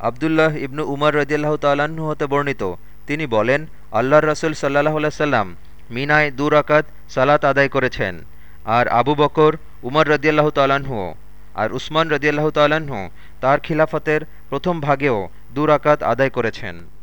আবদুল্লাহ ইবনু উমর রদিয়াল্লাহ তাল্লাহ্ন হতে বর্ণিত। তিনি বলেন, আল্লাহর রসুল সাল্লাহ সাল্লাম মিনায় দু রাকাত সালাত আদায় করেছেন। আর আবু বকর, উমর রদিয়াল্লাহ তাল্লাহ্ন আর উসমান রদিয়াল্লাহ তাল্লাহ্ন তার খিলাফতের প্রথম ভাগেও দু রাকাত আদায় করেছেন।